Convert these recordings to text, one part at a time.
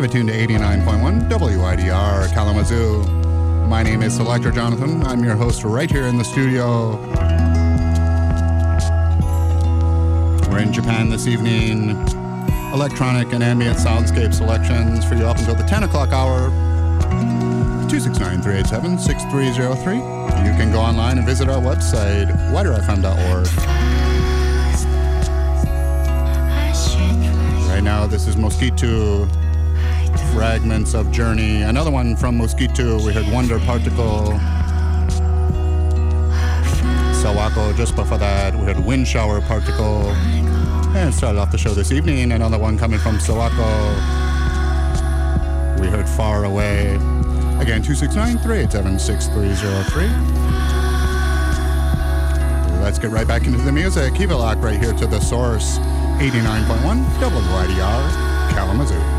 have it tuned to 89.1 WIDR Kalamazoo. My name is Selector Jonathon. I'm your host right here in the studio. We're in Japan this evening. Electronic and ambient soundscape selections for you up until the 10 o'clock hour. 269 387 6303. You can go online and visit our website, widerfm.org. Right now, this is Moskitoo Fragments of Journey. Another one from Moskitoo. We heard Wonder Particle. Sawako just before that. We heard Wind Shower Particle. And started off the show this evening. Another one coming from Sawako. We heard Far Away. Again, 269 387 6303. Let's get right back into the music. Keep it locked right here to the source 89.1 WIDR Kalamazoo.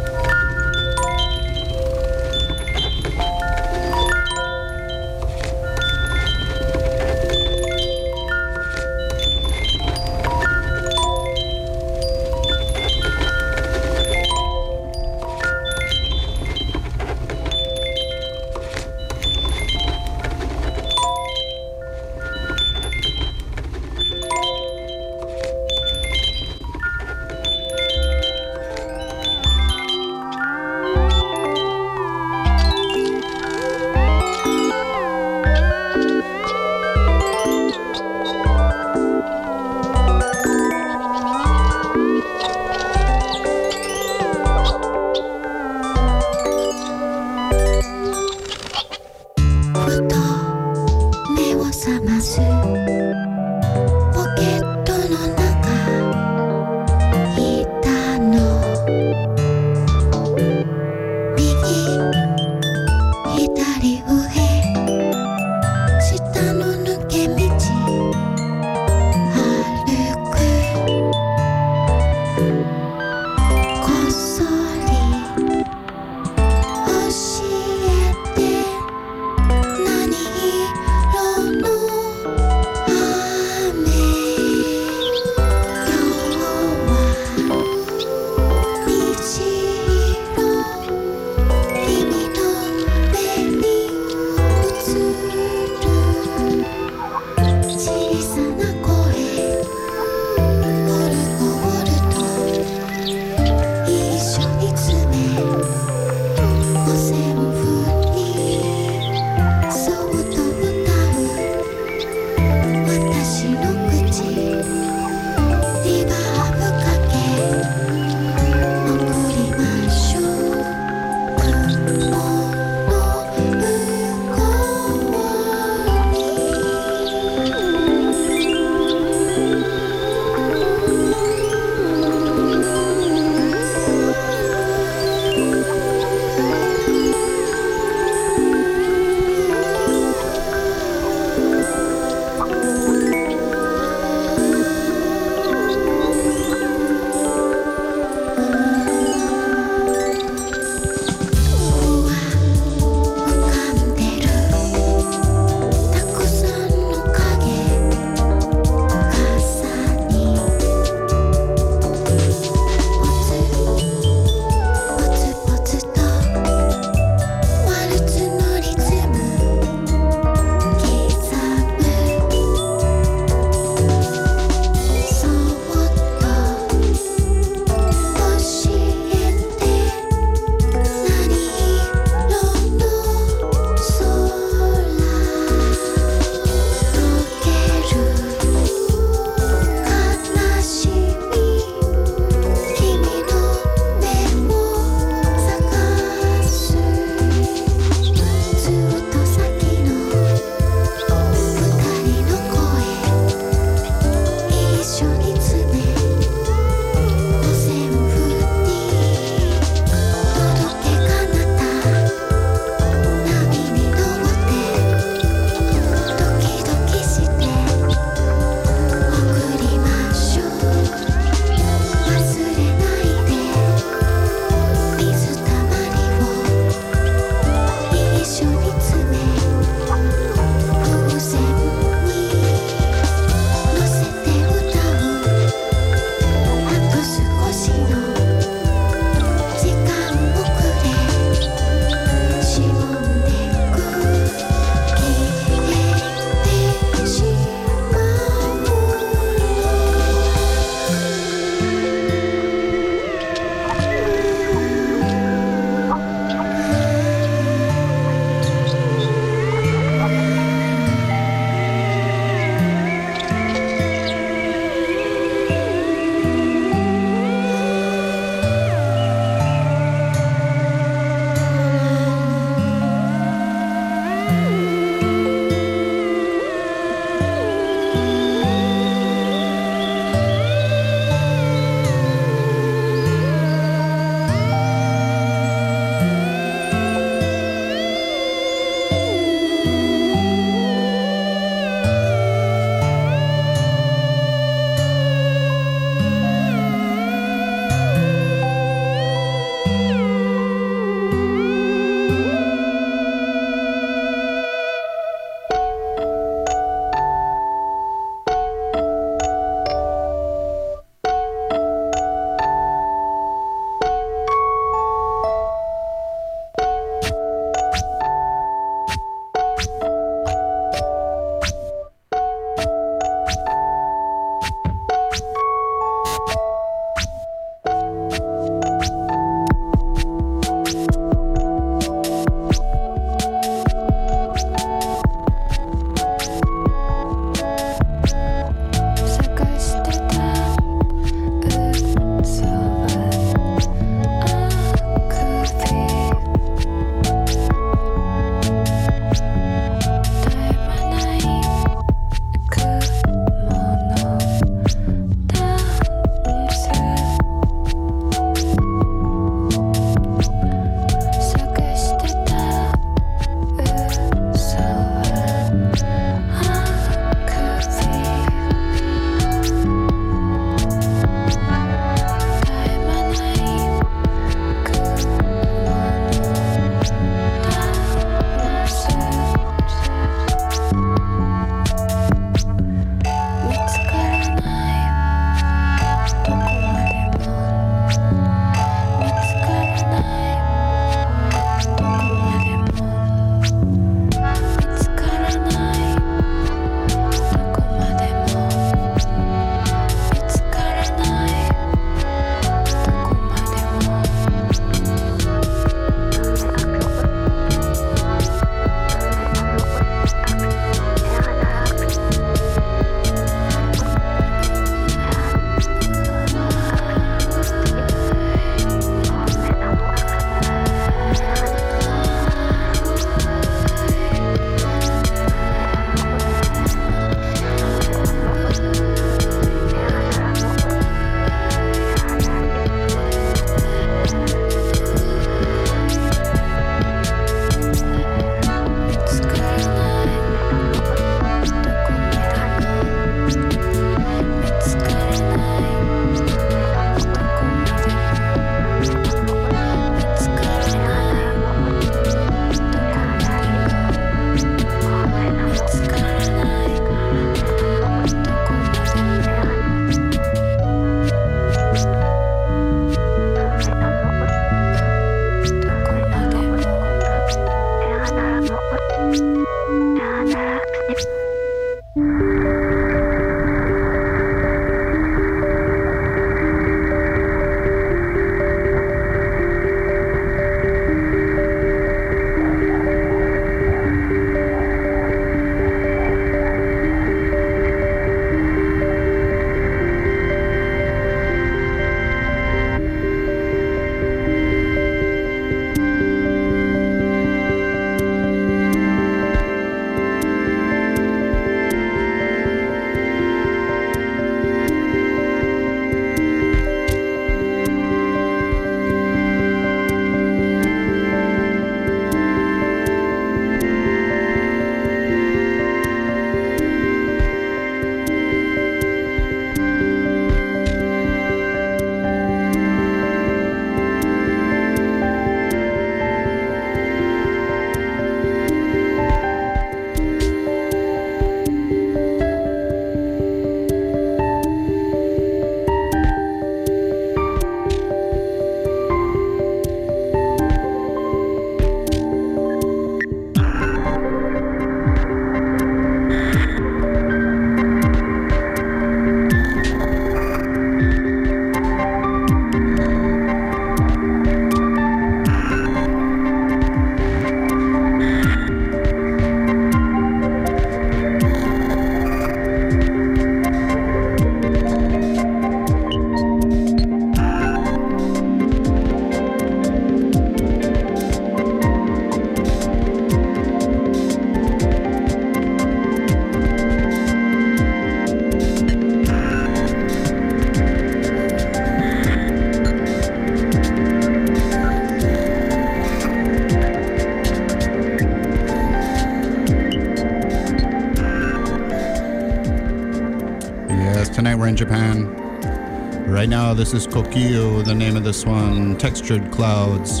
Night we're in Japan. Right now, this is Cokiyu, the name of this one, Textured Clouds.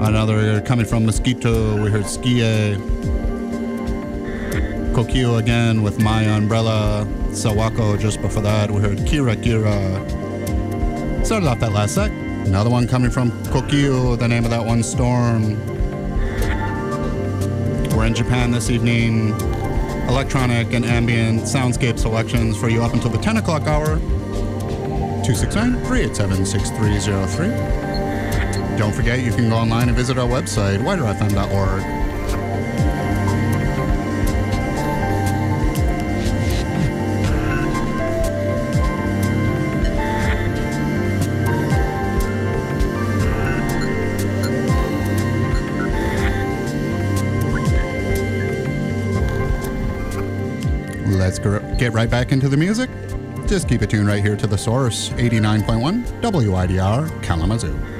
Another coming from Moskitoo, we heard Skie. Cokiyu again with My Umbrella. Sawako just before that, we heard Kira Kira. Started off that last set. Another one coming from Cokiyu, the name of that one, Storm. We're in Japan this evening. Electronic and ambient soundscape selections for you up until the 10 o'clock hour. 269 387 6303. Don't forget, you can go online and visit our website, widerfm.org. get right back into the music. Just keep it tuned right here to the source 89.1 WIDR Kalamazoo.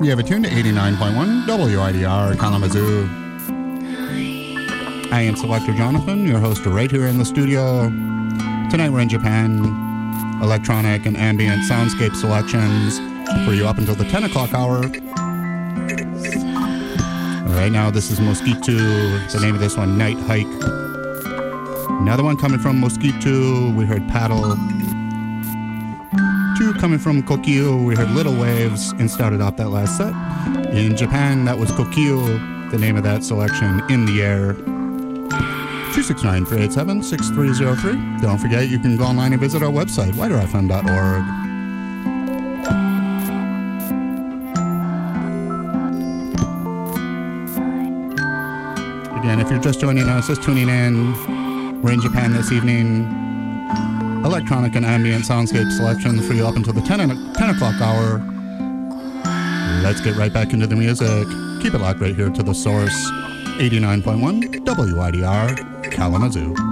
We have a tune to 89.1 WIDR Kalamazoo. I am Selector Jonathon, your host right here in the studio. Tonight we're in Japan. Electronic and ambient soundscape selections for you up until the 10 o'clock hour. Right now, this is Moskitoo. The name of this one, Night Hike. Another one coming from Moskitoo. We heard Paddle. Two coming from Cokiyu. We heard Little Waves and started off that last set. In Japan, that was Cokiyu, the name of that selection, In the Air. 269 387 6303. Don't forget, you can go online and visit our website, widerfm.org. Again, if you're just joining us, just tuning in, we're in Japan this evening. Electronic and ambient soundscape selections for you up until the 10, 10 o'clock hour. Let's get right back into the music. Keep it locked right here to the source 89.1 WIDR Kalamazoo.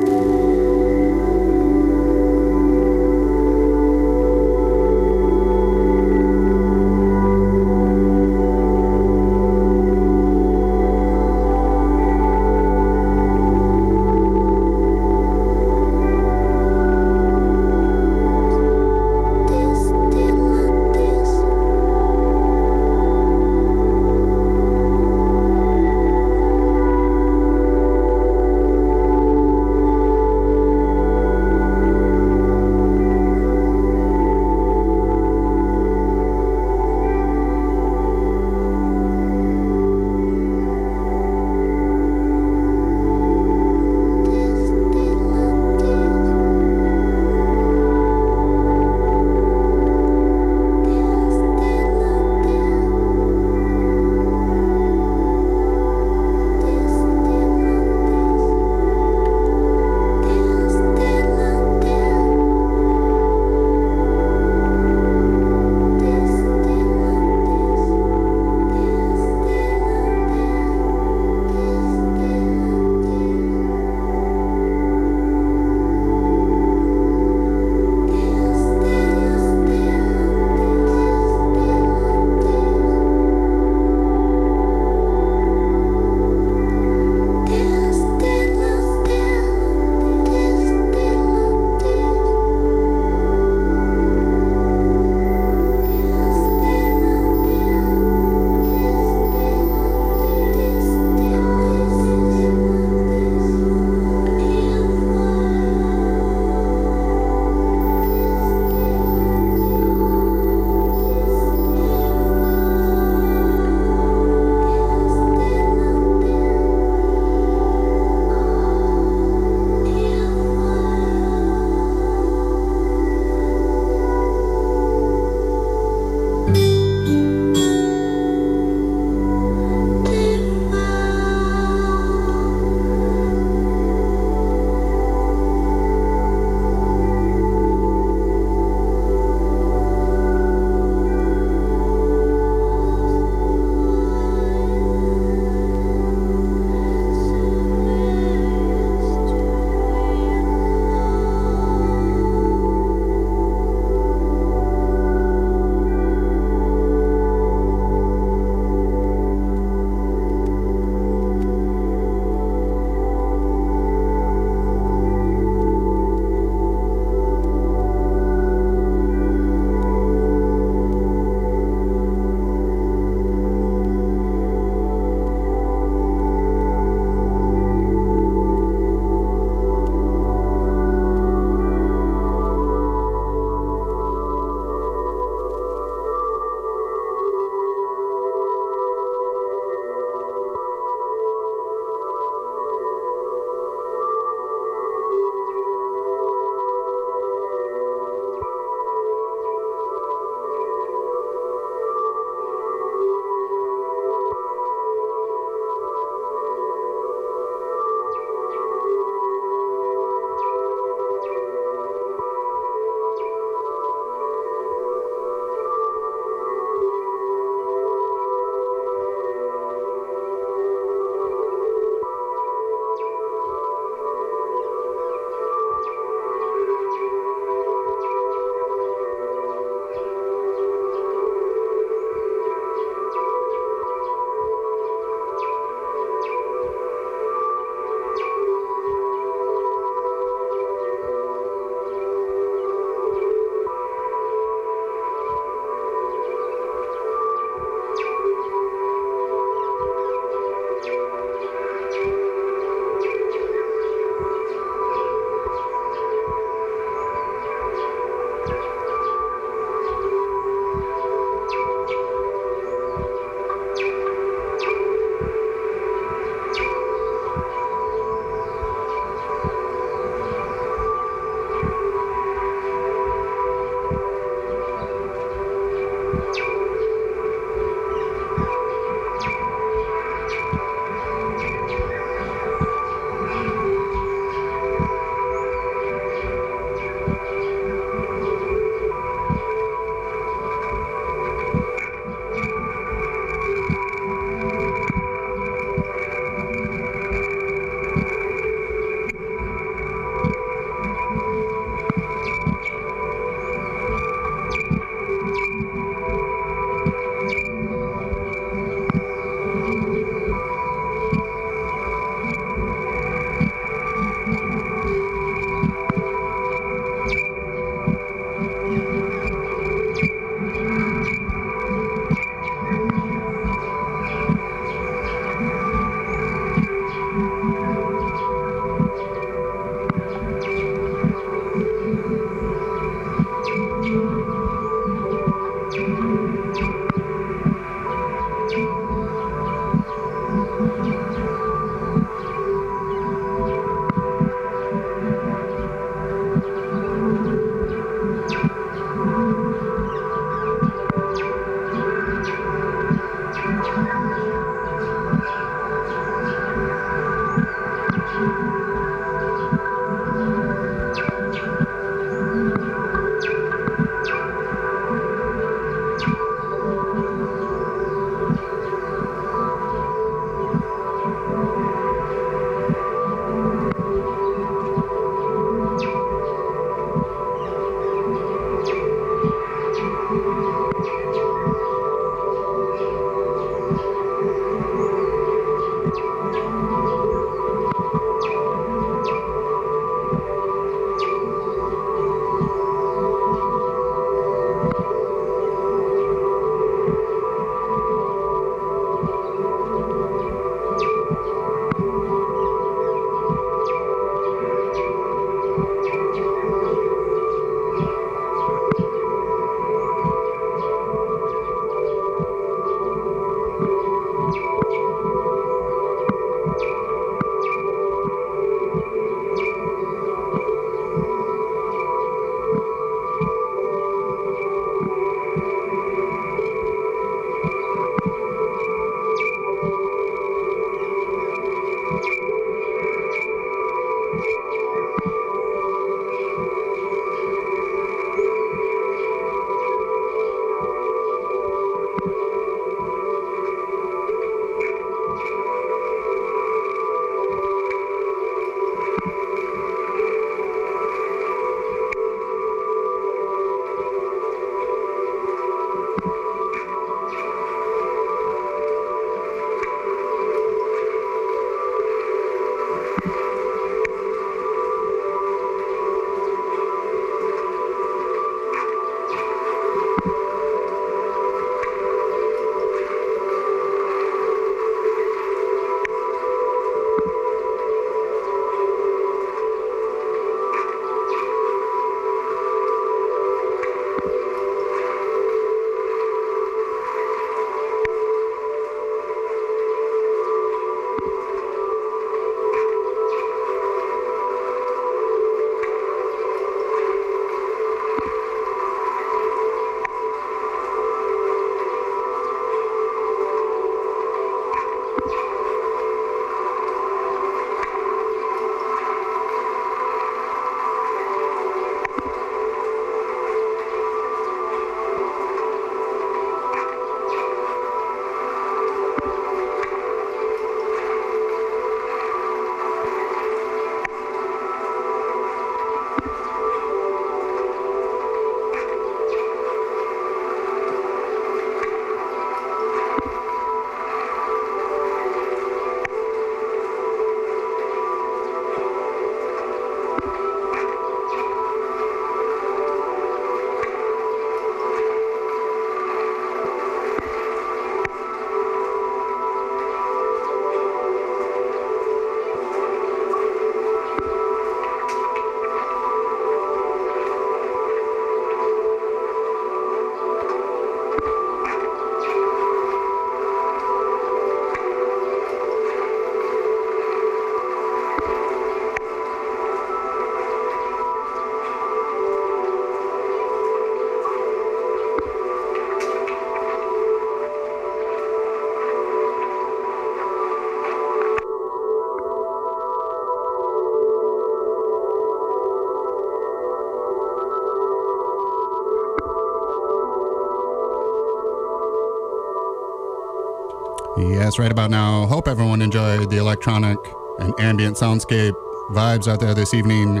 Yes, right about now. Hope everyone enjoyed the electronic and ambient soundscape vibes out there this evening.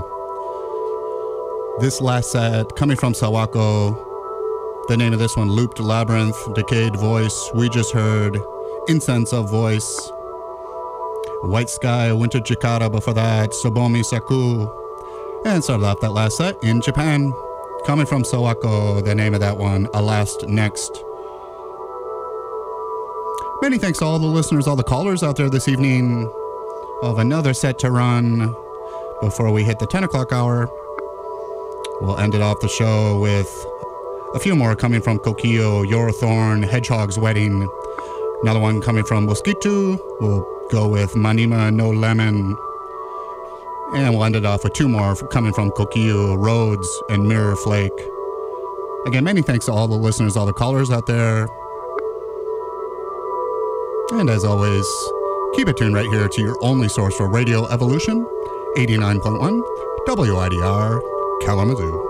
This last set coming from Sawako. The name of this one, Looped Labyrinth, Decayed Voice. We just heard Incense of Voice. White Sky, Winter Chicada before that, Tsobomi Saku. And started off that last set in Japan. Coming from Sawako, the name of that one, A Last Next. Many thanks to all the listeners, all the callers out there this evening of another set to run before we hit the 10 o'clock hour. We'll end it off the show with a few more coming from Cokiyu, Your Thorn, Hedgehog's Wedding. Another one coming from Moskitoo. We'll go with Manima No Lemon. And we'll end it off with two more coming from Cokiyu, Roadz, and Mirror Flake. Again, many thanks to all the listeners, all the callers out there. And as always, keep it tuned right here to your only source for Radio Evolution, 89.1 WIDR Kalamazoo.